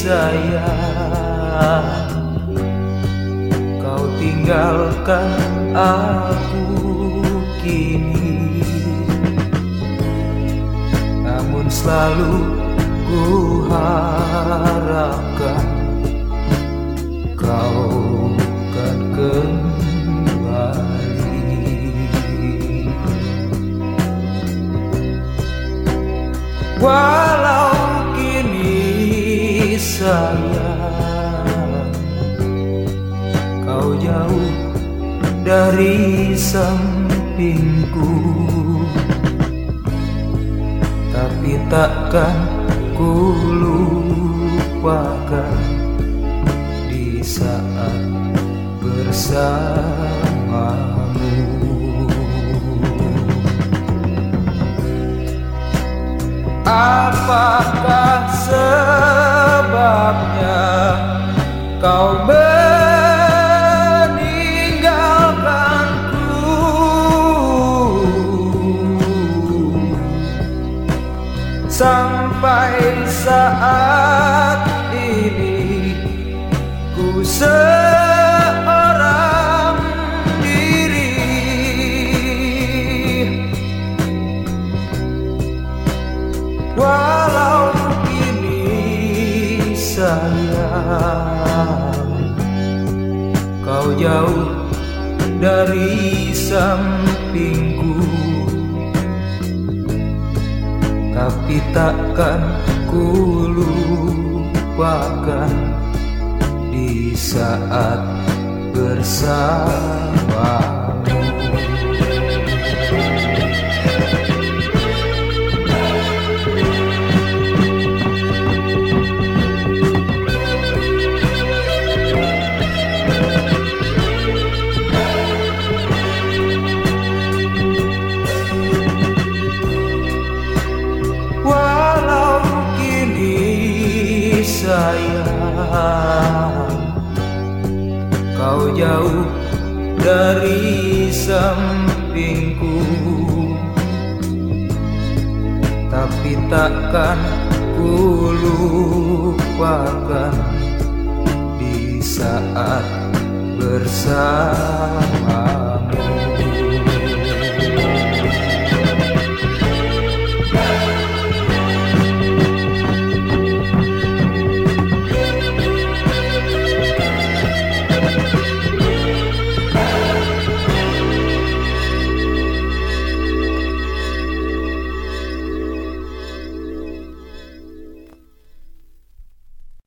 sayang Kau tinggalkan aku kini. Namun selalu ku harapkan Kau kan kembali. Walau dari sampingku. Tapi takkan ku lupakan Di saat bersamamu. Apakah Sampai saat ini ku seorang diri. Walau kini sayang Kau jauh dari sampingku Tapi takkan ku lupakan Di saat bersamamu Kau jauh dari sampingku. Tapi takkan ku lupakan Di saat bersama